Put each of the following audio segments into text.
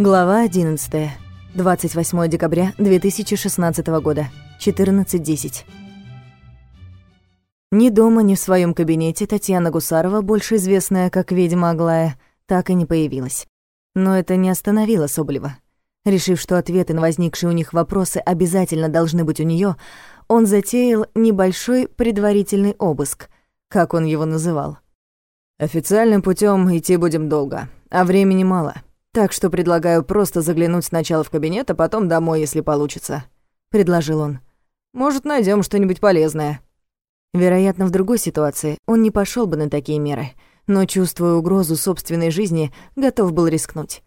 Глава 11. 28 декабря 2016 года. 14.10. Ни дома, ни в своем кабинете Татьяна Гусарова, больше известная как ведьма Аглая, так и не появилась. Но это не остановило Соболева. Решив, что ответы на возникшие у них вопросы обязательно должны быть у нее, он затеял небольшой предварительный обыск, как он его называл. «Официальным путем идти будем долго, а времени мало, так что предлагаю просто заглянуть сначала в кабинет, а потом домой, если получится», — предложил он. «Может, найдем что-нибудь полезное». Вероятно, в другой ситуации он не пошел бы на такие меры, но, чувствуя угрозу собственной жизни, готов был рискнуть.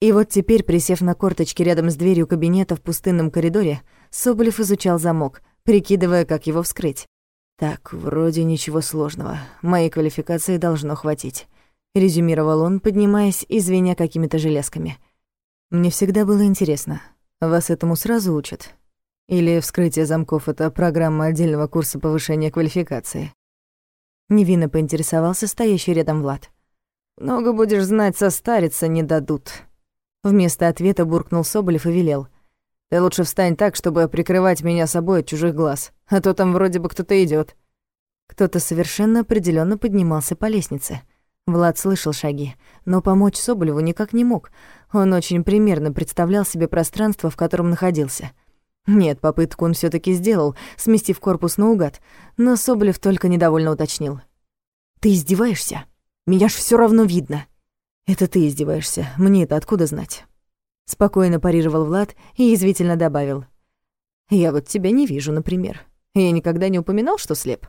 И вот теперь, присев на корточки рядом с дверью кабинета в пустынном коридоре, Соболев изучал замок, прикидывая, как его вскрыть. «Так, вроде ничего сложного. Моей квалификации должно хватить», — резюмировал он, поднимаясь и звеня какими-то железками. «Мне всегда было интересно, вас этому сразу учат? Или вскрытие замков — это программа отдельного курса повышения квалификации?» Невинно поинтересовался стоящий рядом Влад. «Много будешь знать, состариться не дадут», Вместо ответа буркнул Соболев и велел. «Ты лучше встань так, чтобы прикрывать меня собой от чужих глаз, а то там вроде бы кто-то идет. Кто-то совершенно определенно поднимался по лестнице. Влад слышал шаги, но помочь Соболеву никак не мог. Он очень примерно представлял себе пространство, в котором находился. Нет, попытку он все таки сделал, сместив корпус наугад, но Соболев только недовольно уточнил. «Ты издеваешься? Меня ж все равно видно!» «Это ты издеваешься. Мне это откуда знать?» Спокойно парировал Влад и язвительно добавил. «Я вот тебя не вижу, например. Я никогда не упоминал, что слеп».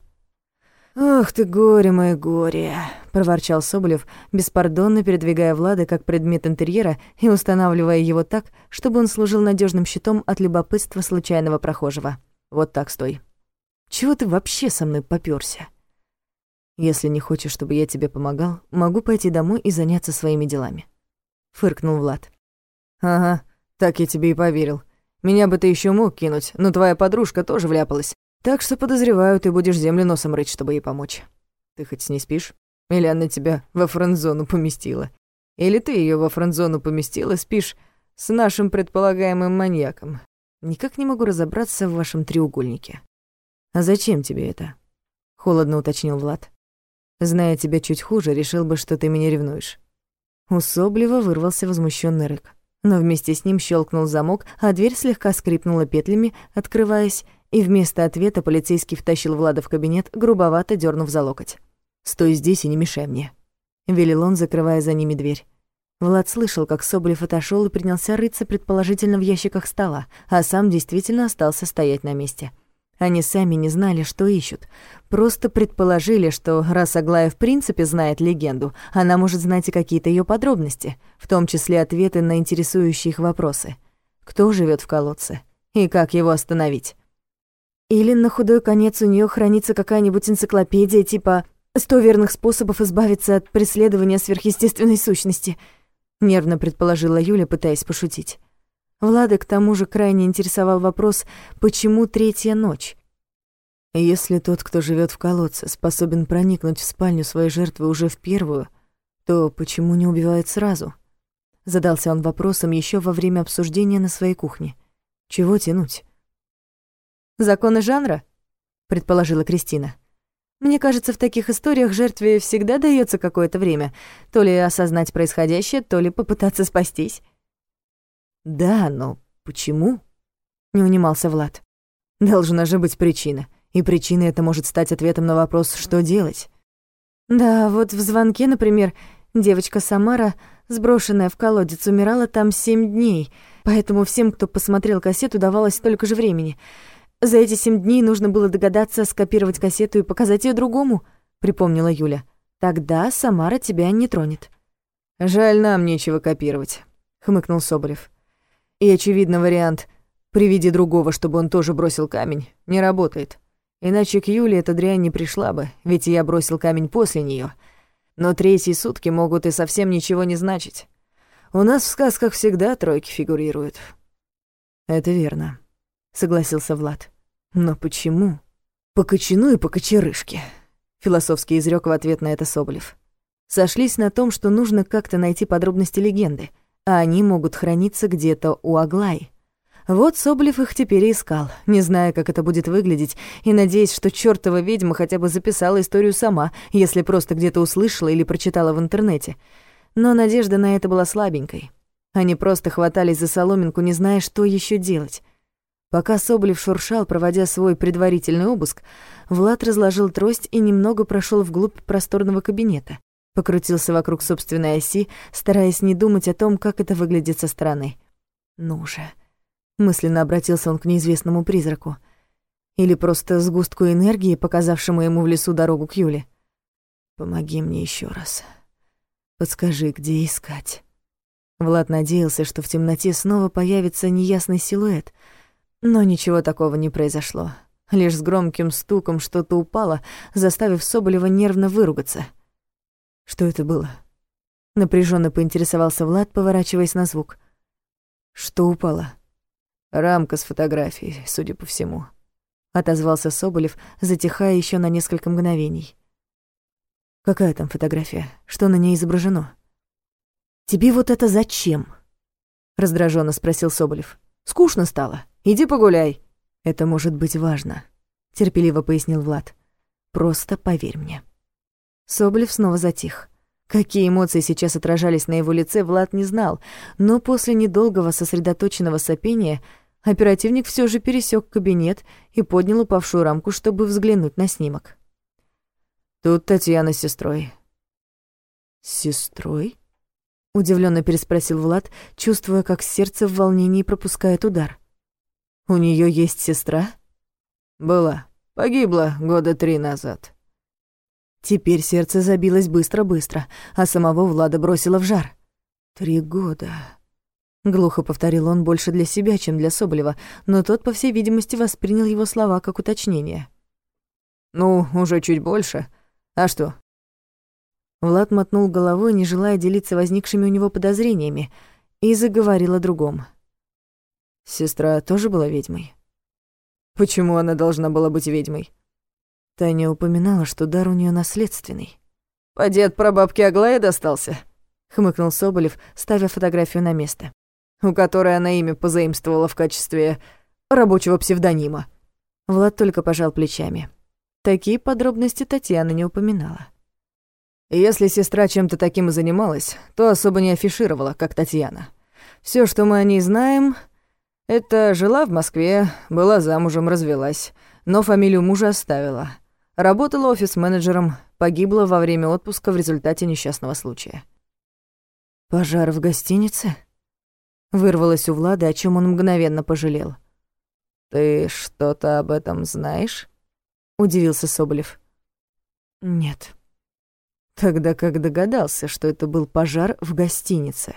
«Ах ты, горе мое горе!» — проворчал Соболев, беспардонно передвигая Влада как предмет интерьера и устанавливая его так, чтобы он служил надежным щитом от любопытства случайного прохожего. «Вот так стой. Чего ты вообще со мной попёрся?» Если не хочешь, чтобы я тебе помогал, могу пойти домой и заняться своими делами. Фыркнул Влад. Ага, так я тебе и поверил. Меня бы ты еще мог кинуть, но твоя подружка тоже вляпалась. Так что, подозреваю, ты будешь землю носом рыть, чтобы ей помочь. Ты хоть с ней спишь? Или она тебя во френдзону поместила? Или ты ее во френдзону поместила, спишь с нашим предполагаемым маньяком? Никак не могу разобраться в вашем треугольнике. А зачем тебе это? Холодно уточнил Влад. Зная тебя чуть хуже, решил бы, что ты меня ревнуешь». У Соблева вырвался возмущенный рык. Но вместе с ним щелкнул замок, а дверь слегка скрипнула петлями, открываясь, и вместо ответа полицейский втащил Влада в кабинет, грубовато дернув за локоть. «Стой здесь и не мешай мне», — велел он, закрывая за ними дверь. Влад слышал, как Соболев отошел и принялся рыться предположительно в ящиках стола, а сам действительно остался стоять на месте. Они сами не знали, что ищут. Просто предположили, что раз Аглая в принципе знает легенду, она может знать и какие-то ее подробности, в том числе ответы на интересующие их вопросы. Кто живет в колодце? И как его остановить? Или на худой конец у нее хранится какая-нибудь энциклопедия типа «100 верных способов избавиться от преследования сверхъестественной сущности», нервно предположила Юля, пытаясь пошутить. Влада к тому же крайне интересовал вопрос, почему третья ночь? Если тот, кто живет в колодце, способен проникнуть в спальню своей жертвы уже в первую, то почему не убивает сразу? Задался он вопросом еще во время обсуждения на своей кухне. Чего тянуть? «Законы жанра?» — предположила Кристина. «Мне кажется, в таких историях жертве всегда дается какое-то время, то ли осознать происходящее, то ли попытаться спастись». «Да, но почему?» — не унимался Влад. «Должна же быть причина, и причина это может стать ответом на вопрос, что делать». «Да, вот в звонке, например, девочка Самара, сброшенная в колодец, умирала там семь дней, поэтому всем, кто посмотрел кассету, давалось столько же времени. За эти семь дней нужно было догадаться скопировать кассету и показать ее другому», — припомнила Юля. «Тогда Самара тебя не тронет». «Жаль, нам нечего копировать», — хмыкнул Соболев. И, очевидно, вариант «приведи другого, чтобы он тоже бросил камень» не работает. Иначе к Юле эта дрянь не пришла бы, ведь я бросил камень после нее. Но третьи сутки могут и совсем ничего не значить. У нас в сказках всегда тройки фигурируют. Это верно, согласился Влад. Но почему? По кочану и по кочерышке, философски изрёк в ответ на это Соболев. Сошлись на том, что нужно как-то найти подробности легенды — а они могут храниться где-то у Аглай. Вот Соболев их теперь и искал, не зная, как это будет выглядеть, и надеясь, что чёртова ведьма хотя бы записала историю сама, если просто где-то услышала или прочитала в интернете. Но надежда на это была слабенькой. Они просто хватались за соломинку, не зная, что еще делать. Пока Соболев шуршал, проводя свой предварительный обыск, Влад разложил трость и немного прошел вглубь просторного кабинета. Покрутился вокруг собственной оси, стараясь не думать о том, как это выглядит со стороны. «Ну же!» Мысленно обратился он к неизвестному призраку. Или просто сгустку энергии, показавшему ему в лесу дорогу к Юле. «Помоги мне еще раз. Подскажи, где искать». Влад надеялся, что в темноте снова появится неясный силуэт — но ничего такого не произошло. Лишь с громким стуком что-то упало, заставив Соболева нервно выругаться. Что это было? Напряженно поинтересовался Влад, поворачиваясь на звук. Что упало? Рамка с фотографией, судя по всему. Отозвался Соболев, затихая еще на несколько мгновений. Какая там фотография? Что на ней изображено? Тебе вот это зачем? Раздраженно спросил Соболев. Скучно стало. Иди погуляй. Это может быть важно, терпеливо пояснил Влад. Просто поверь мне. Соболев снова затих. Какие эмоции сейчас отражались на его лице, Влад не знал, но после недолгого сосредоточенного сопения оперативник все же пересек кабинет и поднял упавшую рамку, чтобы взглянуть на снимок. «Тут Татьяна с сестрой». «С сестрой?» — удивленно переспросил Влад, чувствуя, как сердце в волнении пропускает удар. У нее есть сестра? Была. Погибла года три назад. Теперь сердце забилось быстро-быстро, а самого Влада бросило в жар. Три года. Глухо повторил он больше для себя, чем для Соболева, но тот, по всей видимости, воспринял его слова как уточнение. «Ну, уже чуть больше. А что?» Влад мотнул головой, не желая делиться возникшими у него подозрениями, и заговорил о другом. Сестра тоже была ведьмой? Почему она должна была быть ведьмой? Таня упоминала, что дар у нее наследственный. «Поди от прабабки Аглая достался?» — хмыкнул Соболев, ставя фотографию на место. «У которой она имя позаимствовала в качестве рабочего псевдонима». Влад только пожал плечами. Такие подробности Татьяна не упоминала. Если сестра чем-то таким и занималась, то особо не афишировала, как Татьяна. Все, что мы о ней знаем, это жила в Москве, была замужем, развелась, но фамилию мужа оставила. Работала офис-менеджером, погибла во время отпуска в результате несчастного случая. «Пожар в гостинице?» Вырвалось у Влада, о чем он мгновенно пожалел. «Ты что-то об этом знаешь?» — удивился Соболев. «Нет». Тогда как догадался, что это был пожар в гостинице?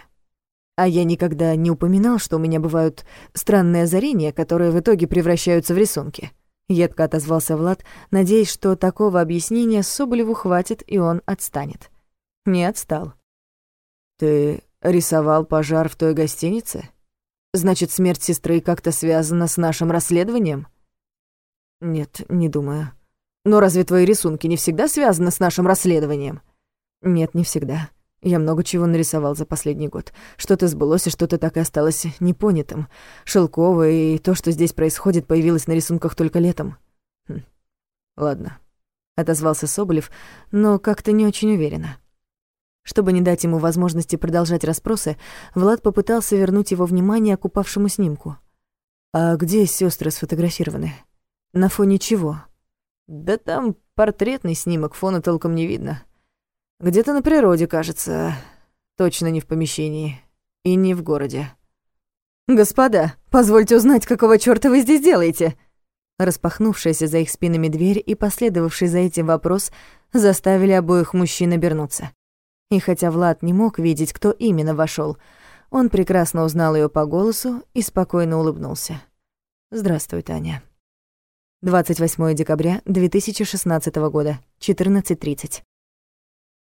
А я никогда не упоминал, что у меня бывают странные озарения, которые в итоге превращаются в рисунки. Едко отозвался Влад, надеясь, что такого объяснения Соболеву хватит, и он отстанет. Не отстал. «Ты рисовал пожар в той гостинице? Значит, смерть сестры как-то связана с нашим расследованием?» «Нет, не думаю. Но разве твои рисунки не всегда связаны с нашим расследованием?» «Нет, не всегда. Я много чего нарисовал за последний год. Что-то сбылось, и что-то так и осталось непонятым. Шелковое и то, что здесь происходит, появилось на рисунках только летом. Хм. Ладно. Отозвался Соболев, но как-то не очень уверенно. Чтобы не дать ему возможности продолжать расспросы, Влад попытался вернуть его внимание к упавшему снимку. «А где сестры сфотографированы? На фоне чего?» «Да там портретный снимок, фона толком не видно. Где-то на природе, кажется. Точно не в помещении. И не в городе. «Господа, позвольте узнать, какого чёрта вы здесь делаете?» Распахнувшаяся за их спинами дверь и последовавший за этим вопрос заставили обоих мужчин обернуться. И хотя Влад не мог видеть, кто именно вошел, он прекрасно узнал ее по голосу и спокойно улыбнулся. «Здравствуй, Таня». 28 декабря 2016 года, 14.30.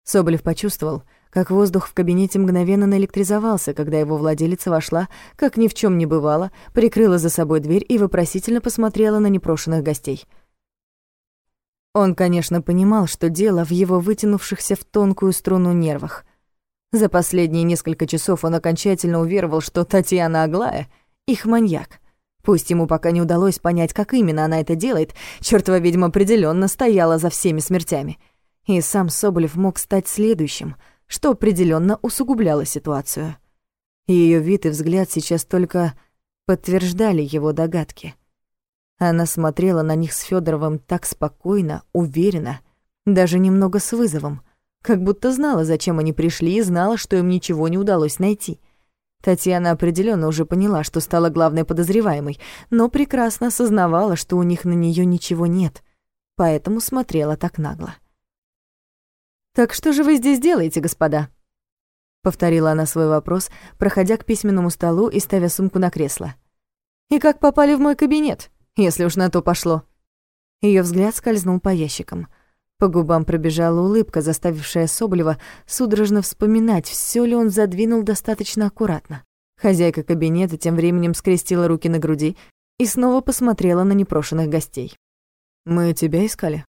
Соболев почувствовал, как воздух в кабинете мгновенно наэлектризовался, когда его владелица вошла, как ни в чем не бывало, прикрыла за собой дверь и вопросительно посмотрела на непрошенных гостей. Он, конечно, понимал, что дело в его вытянувшихся в тонкую струну нервах. За последние несколько часов он окончательно уверовал, что Татьяна Аглая — их маньяк. Пусть ему пока не удалось понять, как именно она это делает, чёртова ведьма определённо стояла за всеми смертями. И сам Соболев мог стать следующим, что определённо усугубляло ситуацию. Её вид и взгляд сейчас только подтверждали его догадки. Она смотрела на них с Федоровым так спокойно, уверенно, даже немного с вызовом, как будто знала, зачем они пришли, и знала, что им ничего не удалось найти. Татьяна определенно уже поняла, что стала главной подозреваемой, но прекрасно осознавала, что у них на нее ничего нет, поэтому смотрела так нагло. «Так что же вы здесь делаете, господа?» Повторила она свой вопрос, проходя к письменному столу и ставя сумку на кресло. «И как попали в мой кабинет, если уж на то пошло?» Ее взгляд скользнул по ящикам. По губам пробежала улыбка, заставившая Соболева судорожно вспоминать, все ли он задвинул достаточно аккуратно. Хозяйка кабинета тем временем скрестила руки на груди и снова посмотрела на непрошенных гостей. «Мы тебя искали?»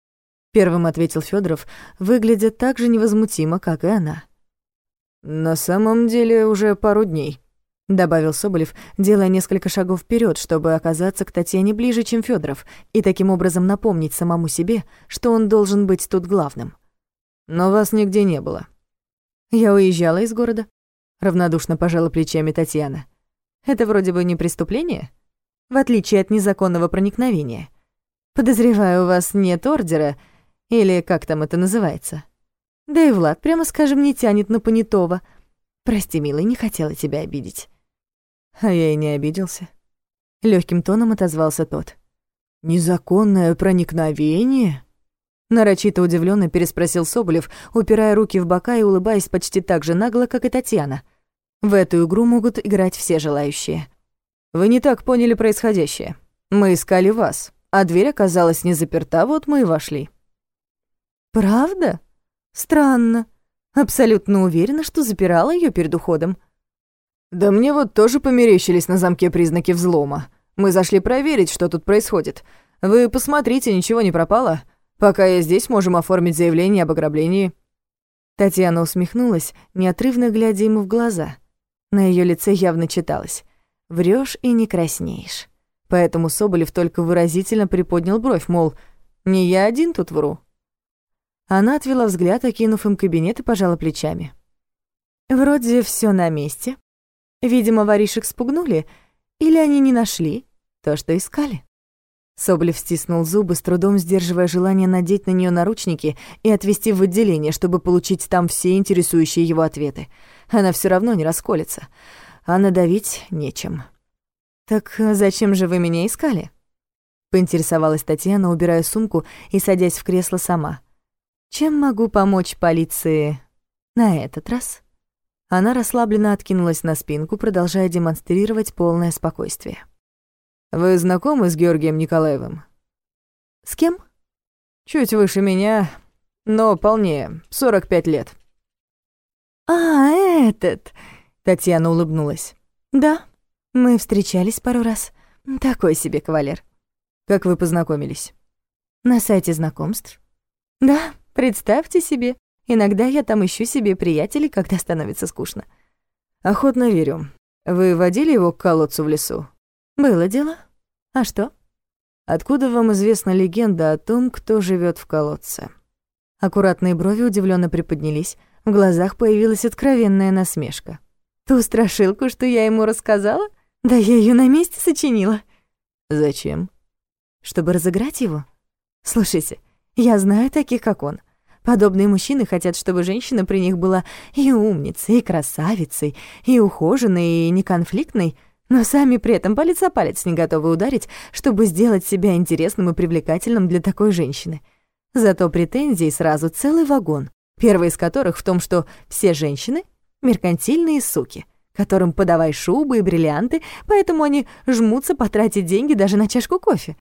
Первым ответил Федоров, выглядя так же невозмутимо, как и она. «На самом деле уже пару дней», — добавил Соболев, делая несколько шагов вперед, чтобы оказаться к Татьяне ближе, чем Федоров, и таким образом напомнить самому себе, что он должен быть тут главным. «Но вас нигде не было». «Я уезжала из города», — равнодушно пожала плечами Татьяна. «Это вроде бы не преступление, в отличие от незаконного проникновения. Подозреваю, у вас нет ордера, или как там это называется». Да и Влад, прямо скажем, не тянет на понятого. Прости, милый, не хотела тебя обидеть. А я и не обиделся. Лёгким тоном отозвался тот. Незаконное проникновение? Нарочито удивлённо переспросил Соболев, упирая руки в бока и улыбаясь почти так же нагло, как и Татьяна. В эту игру могут играть все желающие. Вы не так поняли происходящее. Мы искали вас, а дверь оказалась не заперта, вот мы и вошли. Правда? Странно. Абсолютно уверена, что запирала ее перед уходом. Да мне вот тоже померещились на замке признаки взлома. Мы зашли проверить, что тут происходит. Вы посмотрите, ничего не пропало. Пока я здесь, можем оформить заявление об ограблении. Татьяна усмехнулась, неотрывно глядя ему в глаза. На ее лице явно читалось: врешь и не краснеешь. Поэтому Соболев только выразительно приподнял бровь, мол, не я один тут вру. Она отвела взгляд, окинув им кабинет и пожала плечами. «Вроде все на месте. Видимо, воришек спугнули, или они не нашли то, что искали». Соболев стиснул зубы, с трудом сдерживая желание надеть на нее наручники и отвезти в отделение, чтобы получить там все интересующие его ответы. Она все равно не расколется, а надавить нечем. «Так зачем же вы меня искали?» — поинтересовалась Татьяна, убирая сумку и садясь в кресло сама. Чем могу помочь полиции на этот раз? Она расслабленно откинулась на спинку, продолжая демонстрировать полное спокойствие. Вы знакомы с Георгием Николаевым? С кем? Чуть выше меня, но полнее, 45 лет. А, этот, Татьяна улыбнулась. Да, мы встречались пару раз. Такой себе кавалер. Как вы познакомились? На сайте знакомств. Да, Представьте себе, иногда я там ищу себе приятелей, когда становится скучно. Охотно верю. Вы водили его к колодцу в лесу? Было дело. А что? Откуда вам известна легенда о том, кто живет в колодце? Аккуратные брови удивленно приподнялись, в глазах появилась откровенная насмешка. Ту страшилку, что я ему рассказала? Да я ее на месте сочинила. Зачем? Чтобы разыграть его? Слушайте, я знаю таких, как он. Подобные мужчины хотят, чтобы женщина при них была и умницей, и красавицей, и ухоженной, и неконфликтной, но сами при этом палец о палец не готовы ударить, чтобы сделать себя интересным и привлекательным для такой женщины. Зато претензий сразу целый вагон, первый из которых в том, что все женщины — меркантильные суки, которым подавай шубы и бриллианты, поэтому они жмутся потратить деньги даже на чашку кофе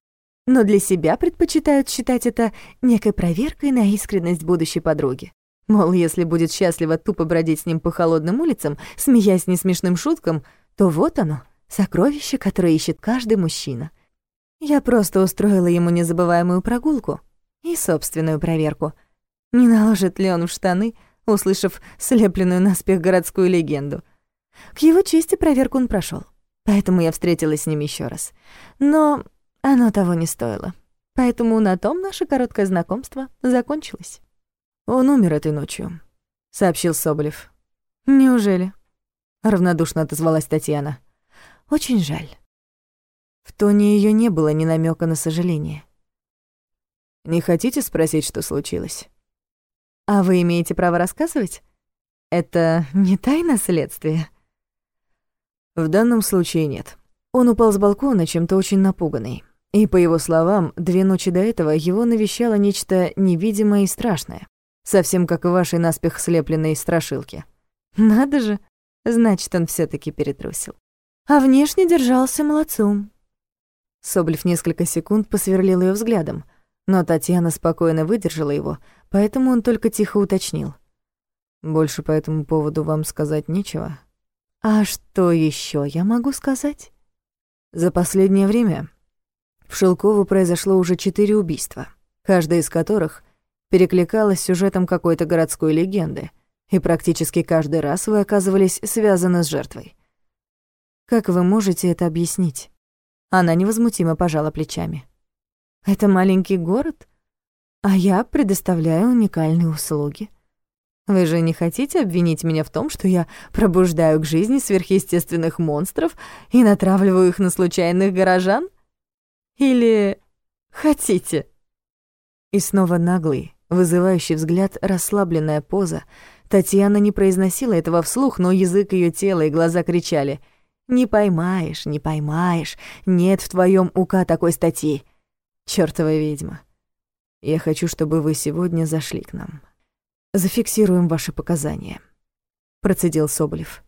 но для себя предпочитают считать это некой проверкой на искренность будущей подруги. Мол, если будет счастливо тупо бродить с ним по холодным улицам, смеясь несмешным шуткам, то вот оно, сокровище, которое ищет каждый мужчина. Я просто устроила ему незабываемую прогулку и собственную проверку. Не наложит ли он в штаны услышав слепленную наспех городскую легенду. К его чести проверку он прошел, поэтому я встретилась с ним еще раз. Но оно того не стоило. Поэтому на том наше короткое знакомство закончилось. «Он умер этой ночью», — сообщил Соболев. «Неужели?» — равнодушно отозвалась Татьяна. «Очень жаль». В тоне ее не было ни намека на сожаление. «Не хотите спросить, что случилось?» «А вы имеете право рассказывать? Это не тайна следствия?» «В данном случае нет. Он упал с балкона, чем-то очень напуганный. И, по его словам, две ночи до этого его навещало нечто невидимое и страшное. Совсем как в вашей наспех слепленной страшилке». «Надо же! Значит, он все таки перетрусил. А внешне держался молодцом. Соблев несколько секунд посверлил ее взглядом, но Татьяна спокойно выдержала его, поэтому он только тихо уточнил. «Больше по этому поводу вам сказать нечего?» «А что еще я могу сказать?» За последнее время в Шелково произошло уже четыре убийства, каждое из которых перекликалось сюжетом какой-то городской легенды, и практически каждый раз вы оказывались связаны с жертвой. Как вы можете это объяснить? Она невозмутимо пожала плечами. «Это маленький город, а я предоставляю уникальные услуги. Вы же не хотите обвинить меня в том, что я пробуждаю к жизни сверхъестественных монстров и натравливаю их на случайных горожан? Или хотите?» И снова наглый, вызывающий взгляд, расслабленная поза. Татьяна не произносила этого вслух, но язык ее тела и глаза кричали — не поймаешь, не поймаешь. Нет в твоем УК такой статьи. Чёртова ведьма. Я хочу, чтобы вы сегодня зашли к нам. Зафиксируем ваши показания. Процедил Соболев.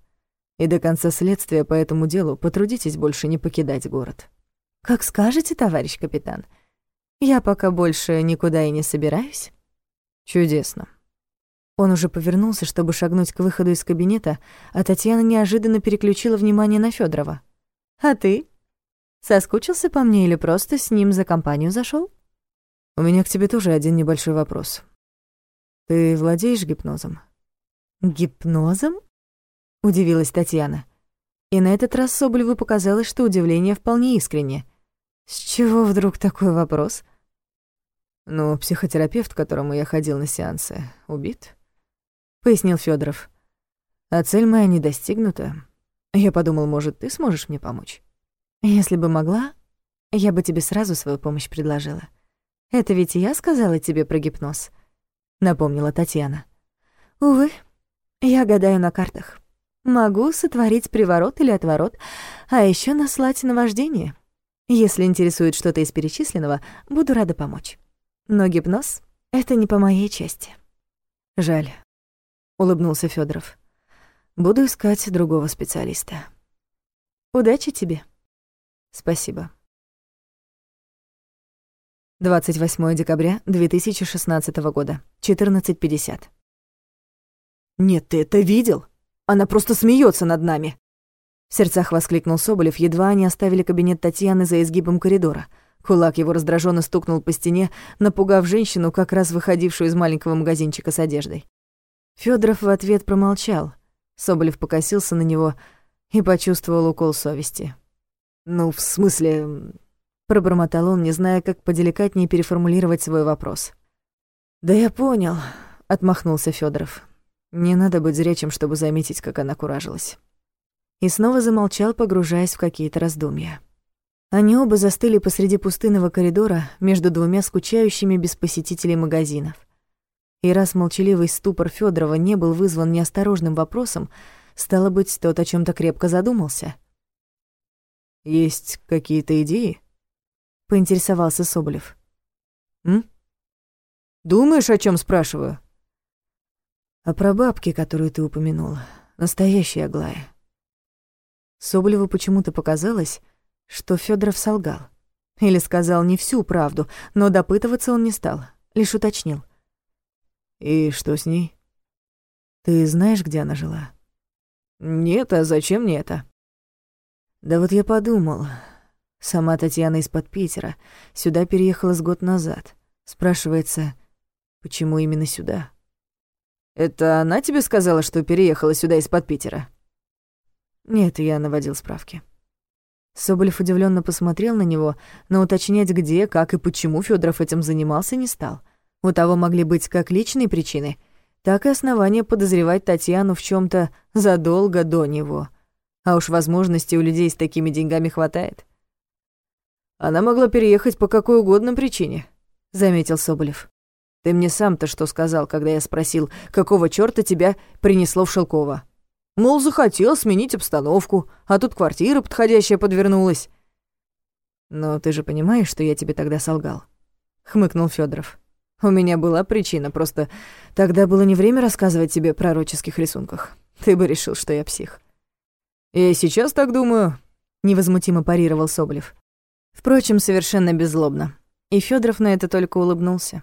И до конца следствия по этому делу потрудитесь больше не покидать город. Как скажете, товарищ капитан. Я пока больше никуда и не собираюсь. Чудесно. Он уже повернулся, чтобы шагнуть к выходу из кабинета, а Татьяна неожиданно переключила внимание на Федорова. «А ты? Соскучился по мне или просто с ним за компанию зашел? «У меня к тебе тоже один небольшой вопрос. Ты владеешь гипнозом?» «Гипнозом?» — удивилась Татьяна. И на этот раз Соболеву показалось, что удивление вполне искренне. «С чего вдруг такой вопрос?» «Ну, психотерапевт, к которому я ходил на сеансы, убит?» пояснил Федоров. А цель моя не достигнута. Я подумал, может, ты сможешь мне помочь. Если бы могла, я бы тебе сразу свою помощь предложила. Это ведь я сказала тебе про гипноз, напомнила Татьяна. Увы, я гадаю на картах. Могу сотворить приворот или отворот, а еще наслать наваждение. Если интересует что-то из перечисленного, буду рада помочь. Но гипноз — это не по моей части. Жаль улыбнулся Федоров. Буду искать другого специалиста. Удачи тебе. Спасибо. 28 декабря 2016 года, 14.50. «Нет, ты это видел? Она просто смеется над нами!» В сердцах воскликнул Соболев, едва они оставили кабинет Татьяны за изгибом коридора. Кулак его раздраженно стукнул по стене, напугав женщину, как раз выходившую из маленького магазинчика с одеждой. Федоров в ответ промолчал. Соболев покосился на него и почувствовал укол совести. «Ну, в смысле...» — пробормотал он, не зная, как поделикатнее переформулировать свой вопрос. «Да я понял», — отмахнулся Федоров. «Не надо быть зрячим, чтобы заметить, как она куражилась». И снова замолчал, погружаясь в какие-то раздумья. Они оба застыли посреди пустынного коридора между двумя скучающими без посетителей магазинов. И раз молчаливый ступор Федорова не был вызван неосторожным вопросом, стало быть, тот о чем то крепко задумался. «Есть какие-то идеи?» — поинтересовался Соболев. «М? Думаешь, о чем спрашиваю?» «А про бабки, которую ты упомянула. Настоящая Аглая». Соболеву почему-то показалось, что Федоров солгал. Или сказал не всю правду, но допытываться он не стал, лишь уточнил — «И что с ней?» «Ты знаешь, где она жила?» «Нет, а зачем мне это?» «Да вот я подумал. Сама Татьяна из-под Питера. Сюда переехала с год назад. Спрашивается, почему именно сюда?» Это она тебе сказала, что переехала сюда из-под Питера?» «Нет, я наводил справки». Соболев удивленно посмотрел на него, но уточнять, где, как и почему Федоров этим занимался, не стал. У того могли быть как личные причины, так и основания подозревать Татьяну в чем то задолго до него. А уж возможностей у людей с такими деньгами хватает. «Она могла переехать по какой угодно причине», — заметил Соболев. «Ты мне сам-то что сказал, когда я спросил, какого чёрта тебя принесло в Шелково?» Мол, захотел сменить обстановку, а тут квартира подходящая подвернулась. «Но ты же понимаешь, что я тебе тогда солгал?» — хмыкнул Федоров. «У меня была причина, просто тогда было не время рассказывать тебе про пророческих рисунках. Ты бы решил, что я псих». «Я и сейчас так думаю», — невозмутимо парировал Соболев. Впрочем, совершенно беззлобно. И Федоров на это только улыбнулся.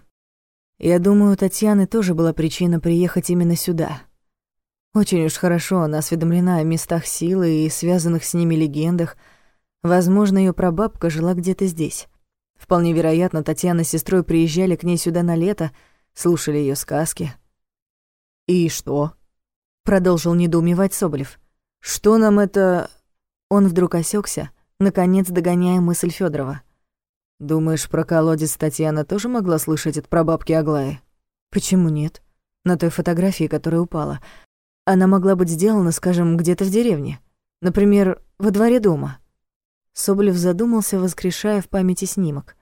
«Я думаю, у Татьяны тоже была причина приехать именно сюда», очень уж хорошо она осведомлена о местах силы и связанных с ними легендах. Возможно, ее прабабка жила где-то здесь. Вполне вероятно, Татьяна с сестрой приезжали к ней сюда на лето, слушали ее сказки. «И что?» — продолжил недоумевать Соболев. «Что нам это...» Он вдруг осекся, наконец догоняя мысль Федорова. «Думаешь, про колодец Татьяна тоже могла слышать от прабабки Аглаи?» «Почему нет? На той фотографии, которая упала. Она могла быть сделана, скажем, где-то в деревне. Например, во дворе дома. Соболев задумался, воскрешая в памяти снимок.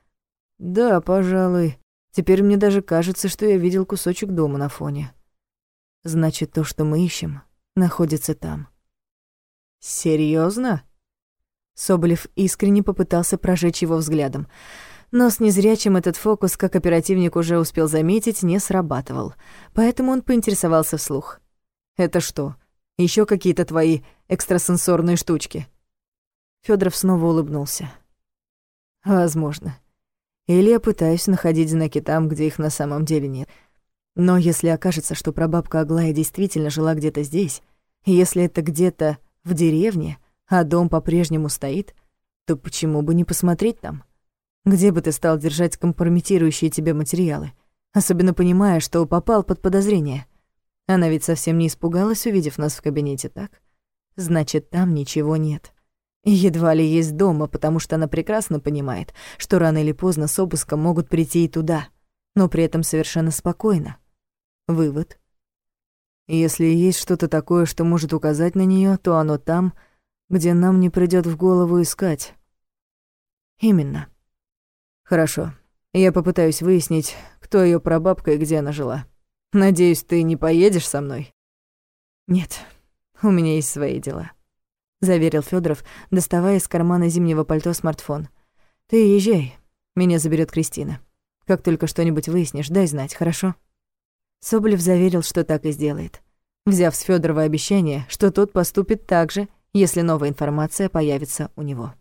«Да, пожалуй. Теперь мне даже кажется, что я видел кусочек дома на фоне. Значит, то, что мы ищем, находится там». Серьезно? Соболев искренне попытался прожечь его взглядом. Но с незрячим этот фокус, как оперативник уже успел заметить, не срабатывал. Поэтому он поинтересовался вслух. Это что, еще какие-то твои экстрасенсорные штучки?» Федоров снова улыбнулся. «Возможно. Или я пытаюсь находить знаки там, где их на самом деле нет. Но если окажется, что прабабка Аглая действительно жила где-то здесь, если это где-то в деревне, а дом по-прежнему стоит, то почему бы не посмотреть там? Где бы ты стал держать компрометирующие тебе материалы, особенно понимая, что попал под подозрение?» Она ведь совсем не испугалась, увидев нас в кабинете, так? Значит, там ничего нет. Едва ли есть дома, потому что она прекрасно понимает, что рано или поздно с обыском могут прийти и туда, но при этом совершенно спокойно. Вывод. Если есть что-то такое, что может указать на нее, то оно там, где нам не придет в голову искать. Именно. Хорошо. Я попытаюсь выяснить, кто ее прабабка и где она жила. Надеюсь, ты не поедешь со мной? Нет, у меня есть свои дела, заверил Федоров, доставая из кармана зимнего пальто смартфон. Ты езжай, меня заберет Кристина. Как только что-нибудь выяснишь, дай знать, хорошо? Соболев заверил, что так и сделает, взяв с Федорова обещание, что тот поступит так же, если новая информация появится у него.